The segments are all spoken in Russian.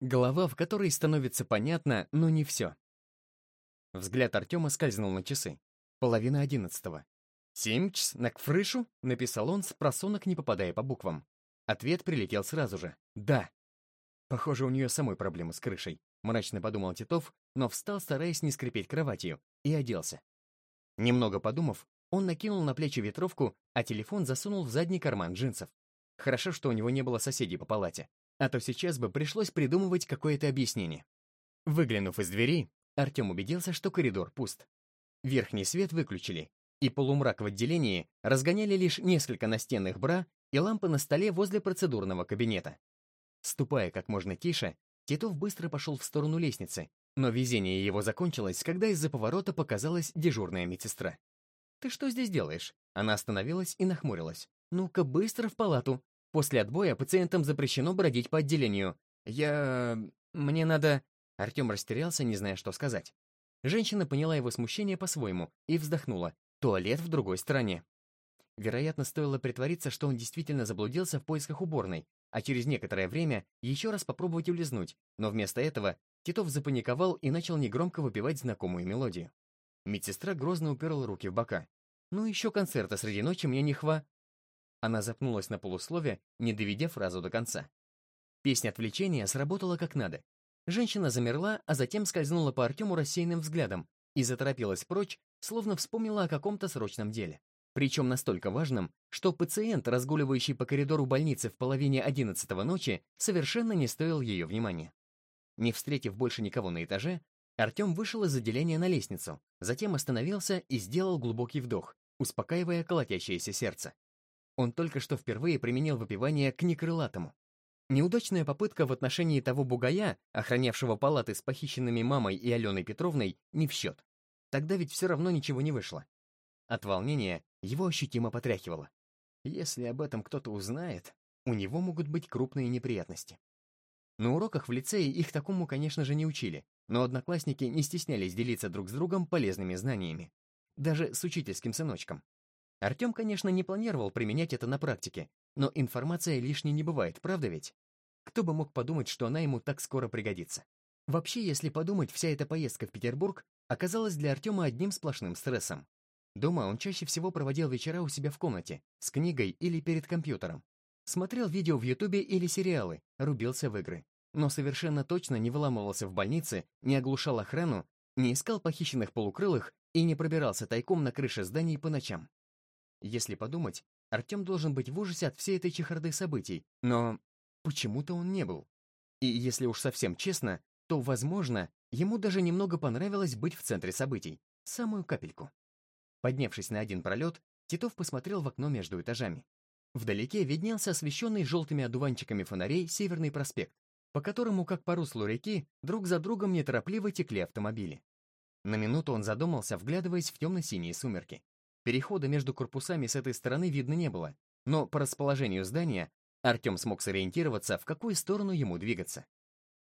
Голова, в которой становится понятно, но не все. Взгляд Артема скользнул на часы. Половина одиннадцатого. «Семчс на кфрышу?» — написал он с просонок, не попадая по буквам. Ответ прилетел сразу же. «Да». Похоже, у нее самой проблемы с крышей. Мрачно подумал Титов, но встал, стараясь не скрипеть кроватью, и оделся. Немного подумав, он накинул на плечи ветровку, а телефон засунул в задний карман джинсов. Хорошо, что у него не было соседей по палате, а то сейчас бы пришлось придумывать какое-то объяснение. Выглянув из двери, Артем убедился, что коридор пуст. Верхний свет выключили, и полумрак в отделении разгоняли лишь несколько настенных бра и лампы на столе возле процедурного кабинета. Ступая как можно тише, Титов быстро пошел в сторону лестницы, но везение его закончилось, когда из-за поворота показалась дежурная медсестра. «Ты что здесь делаешь?» Она остановилась и нахмурилась. «Ну-ка, быстро в палату. После отбоя пациентам запрещено бродить по отделению. Я... мне надо...» Артем растерялся, не зная, что сказать. Женщина поняла его смущение по-своему и вздохнула. Туалет в другой стороне. Вероятно, стоило притвориться, что он действительно заблудился в поисках уборной, а через некоторое время еще раз попробовать улизнуть, но вместо этого Титов запаниковал и начал негромко выпивать знакомую мелодию. Медсестра грозно уперла руки в бока. «Ну еще концерта среди ночи мне не хва...» Она запнулась на полуслове, не доведя фразу до конца. Песня отвлечения сработала как надо. Женщина замерла, а затем скользнула по Артему рассеянным взглядом и заторопилась прочь, словно вспомнила о каком-то срочном деле. Причем настолько важном, что пациент, разгуливающий по коридору больницы в половине одиннадцатого ночи, совершенно не стоил ее внимания. Не встретив больше никого на этаже, Артем вышел из отделения на лестницу, затем остановился и сделал глубокий вдох, успокаивая колотящееся сердце. Он только что впервые применил выпивание к некрылатому. Неудачная попытка в отношении того бугая, охранявшего палаты с похищенными мамой и Аленой Петровной, не в счет. Тогда ведь все равно ничего не вышло. От волнения его ощутимо потряхивало. Если об этом кто-то узнает, у него могут быть крупные неприятности. На уроках в лицее их такому, конечно же, не учили, но одноклассники не стеснялись делиться друг с другом полезными знаниями. Даже с учительским сыночком. Артем, конечно, не планировал применять это на практике, но информация лишней не бывает, правда ведь? Кто бы мог подумать, что она ему так скоро пригодится? Вообще, если подумать, вся эта поездка в Петербург оказалась для Артема одним сплошным стрессом. Дома он чаще всего проводил вечера у себя в комнате, с книгой или перед компьютером. Смотрел видео в Ютубе или сериалы, рубился в игры. Но совершенно точно не выламывался в больнице, не оглушал охрану, не искал похищенных полукрылых и не пробирался тайком на крыше зданий по ночам. Если подумать, Артем должен быть в ужасе от всей этой чехарды событий, но почему-то он не был. И если уж совсем честно, то, возможно, ему даже немного понравилось быть в центре событий, самую капельку. Поднявшись на один пролет, Титов посмотрел в окно между этажами. Вдалеке виднелся освещенный желтыми одуванчиками фонарей Северный проспект, по которому, как по руслу реки, друг за другом неторопливо текли автомобили. На минуту он задумался, вглядываясь в темно-синие сумерки. Перехода между корпусами с этой стороны видно не было, но по расположению здания Артем смог сориентироваться, в какую сторону ему двигаться.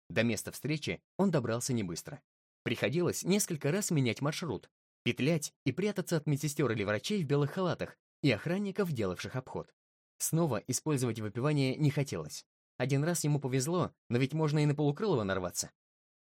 До места встречи он добрался не быстро. Приходилось несколько раз менять маршрут, петлять и прятаться от медсестер или врачей в белых халатах и охранников, делавших обход. Снова использовать выпивание не хотелось. Один раз ему повезло, но ведь можно и на полукрылого нарваться.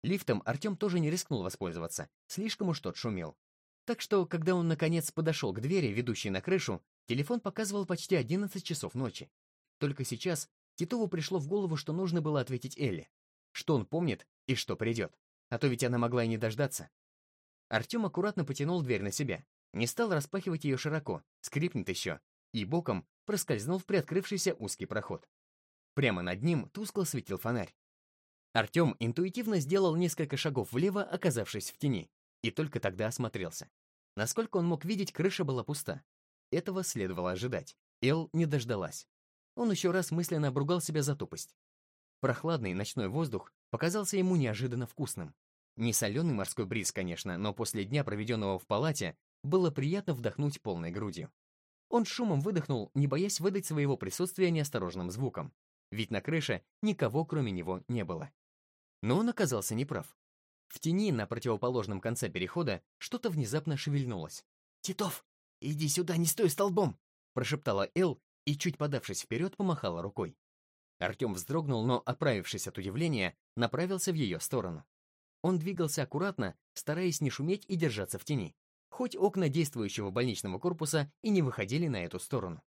Лифтом Артем тоже не рискнул воспользоваться, слишком уж тот шумел. Так что, когда он наконец подошел к двери, ведущей на крышу, телефон показывал почти 11 часов ночи. Только сейчас Титову пришло в голову, что нужно было ответить Элли. Что он помнит и что придет. А то ведь она могла и не дождаться. Артем аккуратно потянул дверь на себя, не стал распахивать ее широко, скрипнет еще, и боком проскользнул в приоткрывшийся узкий проход. Прямо над ним тускло светил фонарь. Артем интуитивно сделал несколько шагов влево, оказавшись в тени, и только тогда осмотрелся. Насколько он мог видеть, крыша была пуста. Этого следовало ожидать. Эл не дождалась. Он еще раз мысленно обругал себя за тупость. Прохладный ночной воздух показался ему неожиданно вкусным. Не соленый морской бриз, конечно, но после дня, проведенного в палате, было приятно вдохнуть полной грудью. Он шумом выдохнул, не боясь выдать своего присутствия неосторожным звуком. Ведь на крыше никого, кроме него, не было. Но он оказался неправ. В тени на противоположном конце перехода что-то внезапно шевельнулось. «Титов, иди сюда, не стой столбом!» прошептала Эл и, чуть подавшись вперед, помахала рукой. Артем вздрогнул, но, оправившись от удивления, направился в ее сторону. Он двигался аккуратно, стараясь не шуметь и держаться в тени, хоть окна действующего больничного корпуса и не выходили на эту сторону.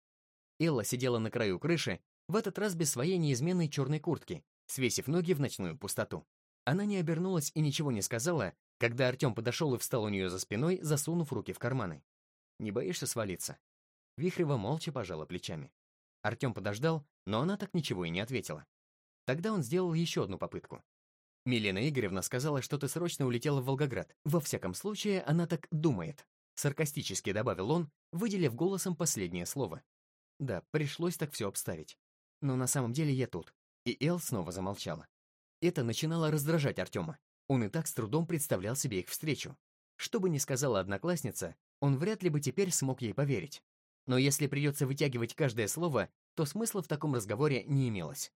Элла сидела на краю крыши, в этот раз без своей неизменной черной куртки, свесив ноги в ночную пустоту. Она не обернулась и ничего не сказала, когда Артем подошел и встал у нее за спиной, засунув руки в карманы. «Не боишься свалиться?» Вихрева молча пожала плечами. Артем подождал, но она так ничего и не ответила. Тогда он сделал еще одну попытку. Милена Игоревна сказала, что ты срочно улетела в Волгоград. Во всяком случае, она так думает. Саркастически добавил он, выделив голосом последнее слово. Да, пришлось так все обставить. Но на самом деле я тут. И Эл снова замолчала. Это начинало раздражать Артема. Он и так с трудом представлял себе их встречу. Что бы ни сказала одноклассница, он вряд ли бы теперь смог ей поверить. Но если придется вытягивать каждое слово, то смысла в таком разговоре не имелось.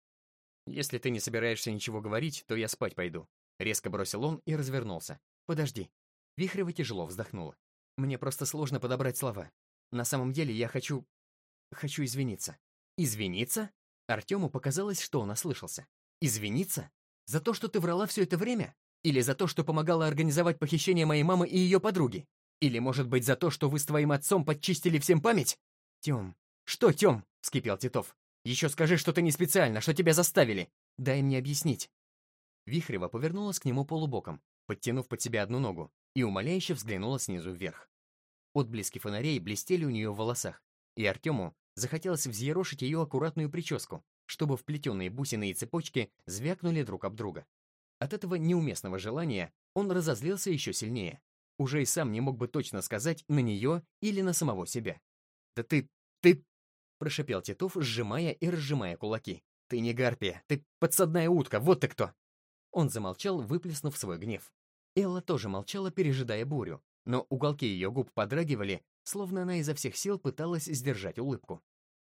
«Если ты не собираешься ничего говорить, то я спать пойду», — резко бросил он и развернулся. «Подожди». Вихрева тяжело вздохнула. «Мне просто сложно подобрать слова. На самом деле я хочу... хочу извиниться». «Извиниться?» Артему показалось, что он ослышался. «Извиниться? За то, что ты врала все это время? Или за то, что помогала организовать похищение моей мамы и ее подруги? Или, может быть, за то, что вы с твоим отцом подчистили всем память?» «Тем». «Что, Тем?» — вскипел Титов. Еще скажи, что ты не специально, что тебя заставили. Дай мне объяснить». Вихрева повернулась к нему полубоком, подтянув под себя одну ногу, и умоляюще взглянула снизу вверх. Отблески фонарей блестели у нее в волосах, и Артему захотелось взъерошить ее аккуратную прическу, чтобы вплетенные бусины и цепочки звякнули друг об друга. От этого неуместного желания он разозлился еще сильнее. Уже и сам не мог бы точно сказать, на нее или на самого себя. «Да ты... ты прошипел Титов, сжимая и разжимая кулаки. «Ты не гарпия, ты подсадная утка, вот ты кто!» Он замолчал, выплеснув свой гнев. Элла тоже молчала, пережидая бурю, но уголки ее губ подрагивали, словно она изо всех сил пыталась сдержать улыбку.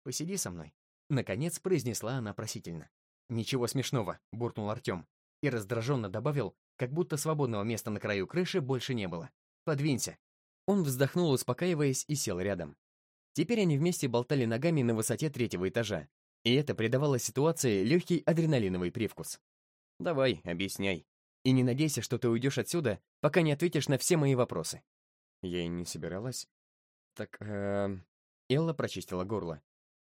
«Посиди со мной», — наконец произнесла она просительно. «Ничего смешного», — буркнул Артем, и раздраженно добавил, как будто свободного места на краю крыши больше не было. «Подвинься». Он вздохнул, успокаиваясь, и сел рядом. Теперь они вместе болтали ногами на высоте третьего этажа, и это придавало ситуации легкий адреналиновый привкус. «Давай, объясняй. И не надейся, что ты уйдешь отсюда, пока не ответишь на все мои вопросы». Я и не собиралась. «Так, э Элла прочистила горло.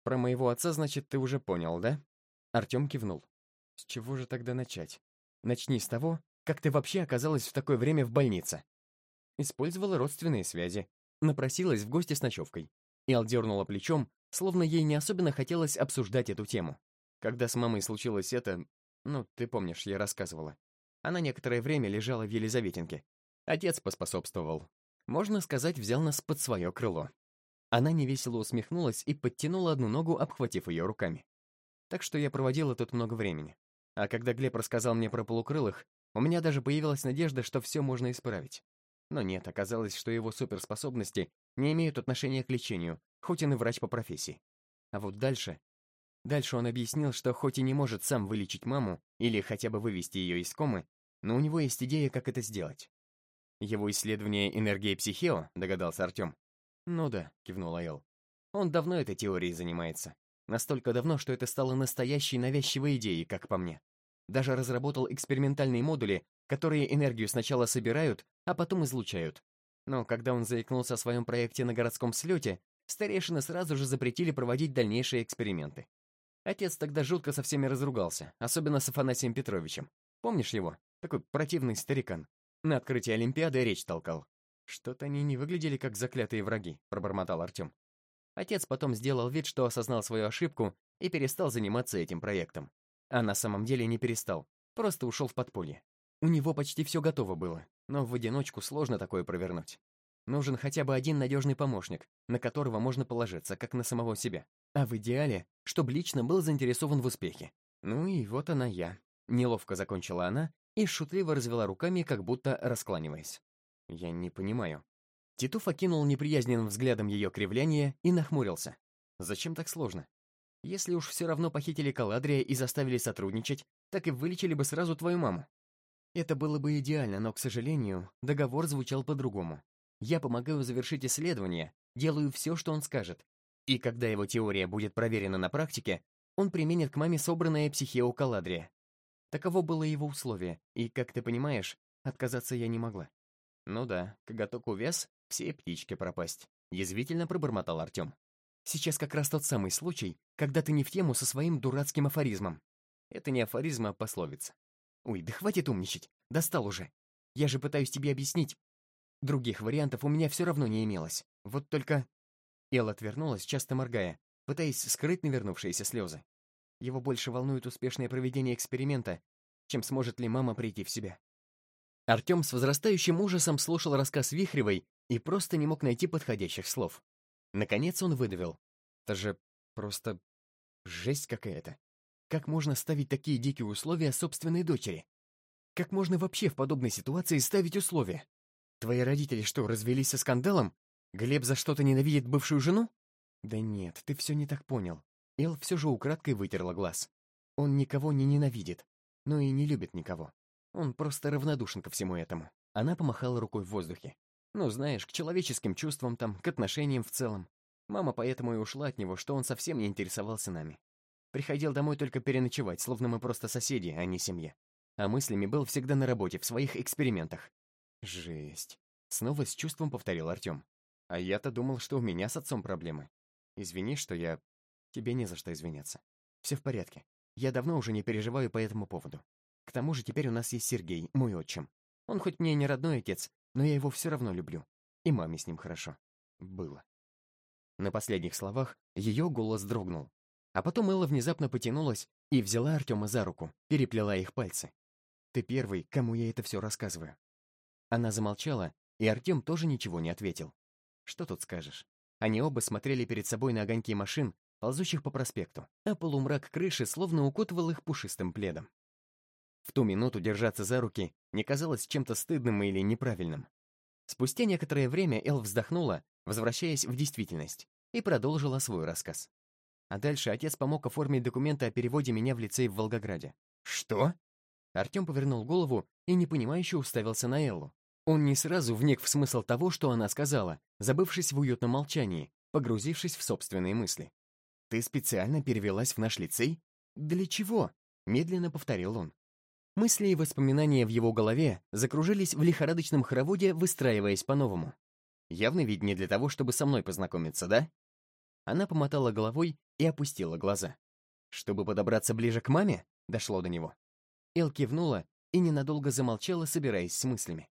«Про моего отца, значит, ты уже понял, да?» Артем кивнул. «С чего же тогда начать? Начни с того, как ты вообще оказалась в такое время в больнице». Использовала родственные связи. Напросилась в гости с ночевкой. Эл дернула плечом, словно ей не особенно хотелось обсуждать эту тему. Когда с мамой случилось это, ну, ты помнишь, я рассказывала. Она некоторое время лежала в Елизаветинке. Отец поспособствовал. Можно сказать, взял нас под свое крыло. Она невесело усмехнулась и подтянула одну ногу, обхватив ее руками. Так что я проводила тут много времени. А когда Глеб рассказал мне про полукрылых, у меня даже появилась надежда, что все можно исправить. Но нет, оказалось, что его суперспособности не имеют отношения к лечению, хоть он и врач по профессии. А вот дальше... Дальше он объяснил, что хоть и не может сам вылечить маму или хотя бы вывести ее из комы, но у него есть идея, как это сделать. Его исследование энергии психео, догадался Артем. Ну да, кивнул Эл. Он давно этой теорией занимается. Настолько давно, что это стало настоящей навязчивой идеей, как по мне. Даже разработал экспериментальные модули, которые энергию сначала собирают, а потом излучают. Но когда он заикнулся о своем проекте на городском слете, старейшины сразу же запретили проводить дальнейшие эксперименты. Отец тогда жутко со всеми разругался, особенно с Афанасием Петровичем. Помнишь его? Такой противный старикан. На открытии Олимпиады речь толкал. Что-то они не выглядели как заклятые враги, пробормотал Артем. Отец потом сделал вид, что осознал свою ошибку и перестал заниматься этим проектом. А на самом деле не перестал, просто ушел в подполье. У него почти все готово было, но в одиночку сложно такое провернуть. Нужен хотя бы один надежный помощник, на которого можно положиться, как на самого себя. А в идеале, чтобы лично был заинтересован в успехе. Ну и вот она я. Неловко закончила она и шутливо развела руками, как будто раскланиваясь. Я не понимаю. Титов окинул неприязненным взглядом ее кривляние и нахмурился. Зачем так сложно? Если уж все равно похитили Каладрия и заставили сотрудничать, так и вылечили бы сразу твою маму. Это было бы идеально, но, к сожалению, договор звучал по-другому. Я помогаю завершить исследование, делаю все, что он скажет. И когда его теория будет проверена на практике, он применит к маме собранное психео Каладрия. Таково было его условие, и, как ты понимаешь, отказаться я не могла. Ну да, коготок увяз, все птички пропасть. Язвительно пробормотал Артем. Сейчас как раз тот самый случай, когда ты не в тему со своим дурацким афоризмом. Это не афоризм, а пословица. Ой, да хватит умничать, достал уже. Я же пытаюсь тебе объяснить. Других вариантов у меня все равно не имелось. Вот только... Эл отвернулась, часто моргая, пытаясь скрыть навернувшиеся слезы. Его больше волнует успешное проведение эксперимента, чем сможет ли мама прийти в себя. Артем с возрастающим ужасом слушал рассказ Вихревой и просто не мог найти подходящих слов. Наконец он выдавил. Это же просто жесть какая-то. Как можно ставить такие дикие условия собственной дочери? Как можно вообще в подобной ситуации ставить условия? Твои родители что, развелись со скандалом? Глеб за что-то ненавидит бывшую жену? Да нет, ты все не так понял. Эл все же украдкой вытерла глаз. Он никого не ненавидит, но и не любит никого. Он просто равнодушен ко всему этому. Она помахала рукой в воздухе. Ну, знаешь, к человеческим чувствам там, к отношениям в целом. Мама поэтому и ушла от него, что он совсем не интересовался нами. Приходил домой только переночевать, словно мы просто соседи, а не семья. А мыслями был всегда на работе, в своих экспериментах. Жесть. Снова с чувством повторил Артем. А я-то думал, что у меня с отцом проблемы. Извини, что я... Тебе не за что извиняться. Все в порядке. Я давно уже не переживаю по этому поводу. К тому же теперь у нас есть Сергей, мой отчим. Он хоть мне не родной отец, но я его все равно люблю. И маме с ним хорошо. Было. На последних словах ее голос дрогнул. А потом Элла внезапно потянулась и взяла Артема за руку, переплела их пальцы. «Ты первый, кому я это все рассказываю». Она замолчала, и Артем тоже ничего не ответил. Что тут скажешь? Они оба смотрели перед собой на огоньки машин, ползущих по проспекту, а полумрак крыши словно укутывал их пушистым пледом. В ту минуту держаться за руки не казалось чем-то стыдным или неправильным. Спустя некоторое время Эл вздохнула, возвращаясь в действительность, и продолжила свой рассказ. А дальше отец помог оформить документы о переводе меня в лицей в Волгограде. «Что?» Артем повернул голову и непонимающе уставился на Эллу. Он не сразу вник в смысл того, что она сказала, забывшись в уютном молчании, погрузившись в собственные мысли. «Ты специально перевелась в наш лицей? Для чего?» — медленно повторил он. Мысли и воспоминания в его голове закружились в лихорадочном хороводе, выстраиваясь по-новому. Явно ведь не для того, чтобы со мной познакомиться, да? Она помотала головой и опустила глаза. Чтобы подобраться ближе к маме, дошло до него. Эл кивнула и ненадолго замолчала, собираясь с мыслями.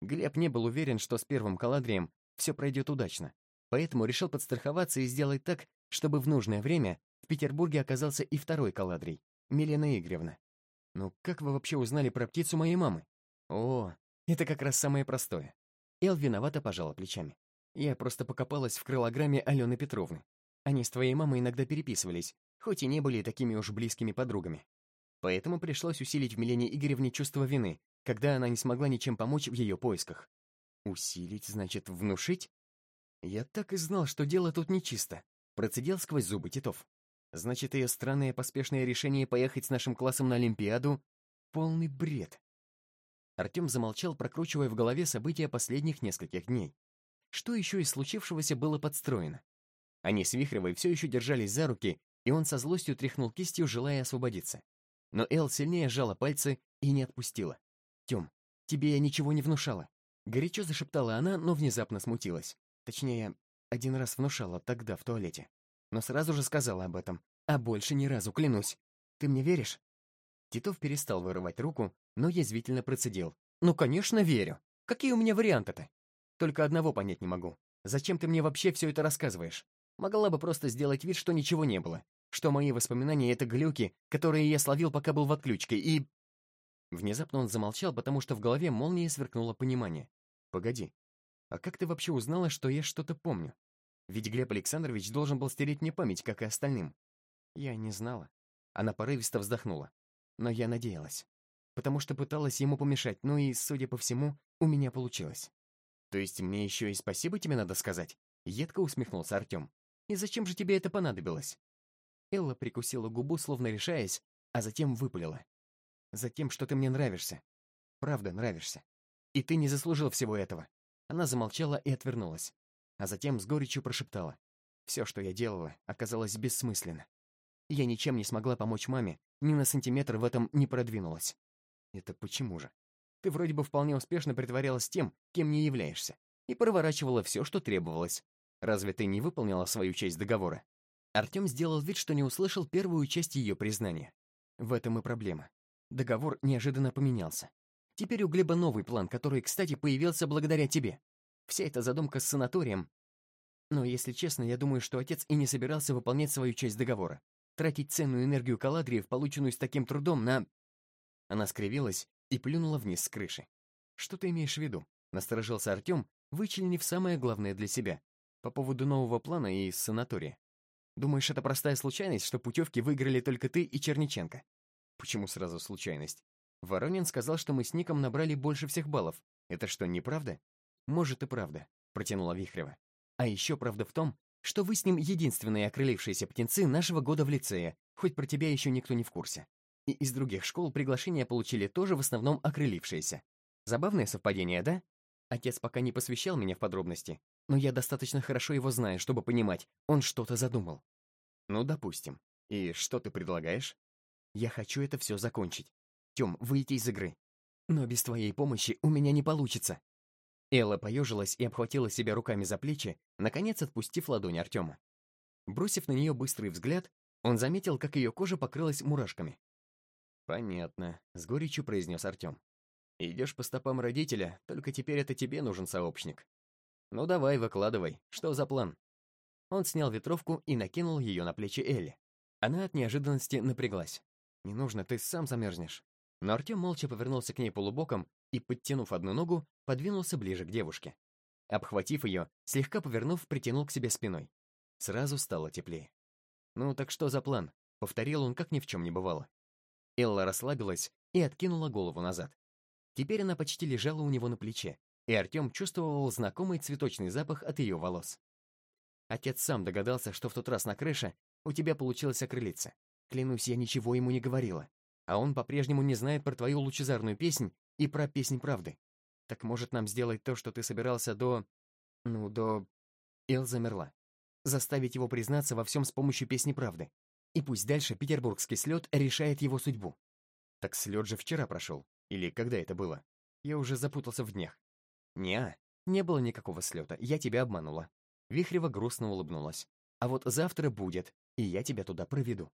Глеб не был уверен, что с первым каладрием все пройдет удачно, поэтому решил подстраховаться и сделать так, чтобы в нужное время в Петербурге оказался и второй каладрий, Милена Игоревна. «Ну как вы вообще узнали про птицу моей мамы?» «О, это как раз самое простое». Эл виновато пожала плечами. «Я просто покопалась в крылограмме Алены Петровны. Они с твоей мамой иногда переписывались, хоть и не были такими уж близкими подругами. Поэтому пришлось усилить в Милене Игоревне чувство вины, когда она не смогла ничем помочь в ее поисках. Усилить, значит, внушить? Я так и знал, что дело тут нечисто. Процедил сквозь зубы Титов. Значит, ее странное поспешное решение поехать с нашим классом на Олимпиаду — полный бред. Артем замолчал, прокручивая в голове события последних нескольких дней. Что еще из случившегося было подстроено? Они с Вихревой все еще держались за руки, и он со злостью тряхнул кистью, желая освободиться. Но Эл сильнее сжала пальцы и не отпустила. «Тем, тебе я ничего не внушала». Горячо зашептала она, но внезапно смутилась. Точнее, один раз внушала тогда в туалете но сразу же сказала об этом. А больше ни разу, клянусь. Ты мне веришь?» Титов перестал вырывать руку, но язвительно процедил. «Ну, конечно, верю. Какие у меня варианты-то? Только одного понять не могу. Зачем ты мне вообще все это рассказываешь? Могла бы просто сделать вид, что ничего не было. Что мои воспоминания — это глюки, которые я словил, пока был в отключке, и...» Внезапно он замолчал, потому что в голове молнией сверкнуло понимание. «Погоди, а как ты вообще узнала, что я что-то помню?» Ведь Глеб Александрович должен был стереть мне память, как и остальным. Я не знала. Она порывисто вздохнула. Но я надеялась. Потому что пыталась ему помешать, ну и, судя по всему, у меня получилось. То есть мне еще и спасибо тебе надо сказать? Едко усмехнулся Артем. И зачем же тебе это понадобилось? Элла прикусила губу, словно решаясь, а затем выпалила. Затем, что ты мне нравишься. Правда, нравишься. И ты не заслужил всего этого. Она замолчала и отвернулась а затем с горечью прошептала. Все, что я делала, оказалось бессмысленно. Я ничем не смогла помочь маме, ни на сантиметр в этом не продвинулась. Это почему же? Ты вроде бы вполне успешно притворялась тем, кем не являешься, и проворачивала все, что требовалось. Разве ты не выполнила свою часть договора? Артем сделал вид, что не услышал первую часть ее признания. В этом и проблема. Договор неожиданно поменялся. Теперь у Глеба новый план, который, кстати, появился благодаря тебе. Вся эта задумка с санаторием. Но, если честно, я думаю, что отец и не собирался выполнять свою часть договора. Тратить ценную энергию Каладриев, полученную с таким трудом, на... Она скривилась и плюнула вниз с крыши. «Что ты имеешь в виду?» — насторожился Артем, вычленив самое главное для себя. По поводу нового плана и санатория. «Думаешь, это простая случайность, что путевки выиграли только ты и Черниченко?» «Почему сразу случайность?» Воронин сказал, что мы с Ником набрали больше всех баллов. Это что, неправда? Может и правда, протянула Вихрева. А еще правда в том, что вы с ним единственные окрылившиеся птенцы нашего года в лицее, хоть про тебя еще никто не в курсе. И из других школ приглашения получили тоже в основном окрылившиеся. Забавное совпадение, да? Отец пока не посвящал меня в подробности, но я достаточно хорошо его знаю, чтобы понимать, он что-то задумал. Ну, допустим. И что ты предлагаешь? Я хочу это все закончить. Тём, выйти из игры. Но без твоей помощи у меня не получится. Элла поежилась и обхватила себя руками за плечи, наконец отпустив ладонь Артема. Бросив на нее быстрый взгляд, он заметил, как ее кожа покрылась мурашками. «Понятно», — с горечью произнес Артем. «Идешь по стопам родителя, только теперь это тебе нужен сообщник. Ну давай, выкладывай, что за план?» Он снял ветровку и накинул ее на плечи Элли. Она от неожиданности напряглась. «Не нужно, ты сам замерзнешь». Но Артем молча повернулся к ней полубоком и, подтянув одну ногу, подвинулся ближе к девушке. Обхватив ее, слегка повернув, притянул к себе спиной. Сразу стало теплее. «Ну так что за план?» — повторил он, как ни в чем не бывало. Элла расслабилась и откинула голову назад. Теперь она почти лежала у него на плече, и Артем чувствовал знакомый цветочный запах от ее волос. Отец сам догадался, что в тот раз на крыше у тебя получилось окрылиться. Клянусь, я ничего ему не говорила. А он по-прежнему не знает про твою лучезарную песнь и про песнь правды. Так может нам сделать то, что ты собирался до... Ну, до... Эл замерла. Заставить его признаться во всем с помощью песни правды. И пусть дальше петербургский слет решает его судьбу. Так слет же вчера прошел. Или когда это было? Я уже запутался в днях. Неа, не было никакого слета, я тебя обманула. Вихрева грустно улыбнулась. А вот завтра будет, и я тебя туда проведу.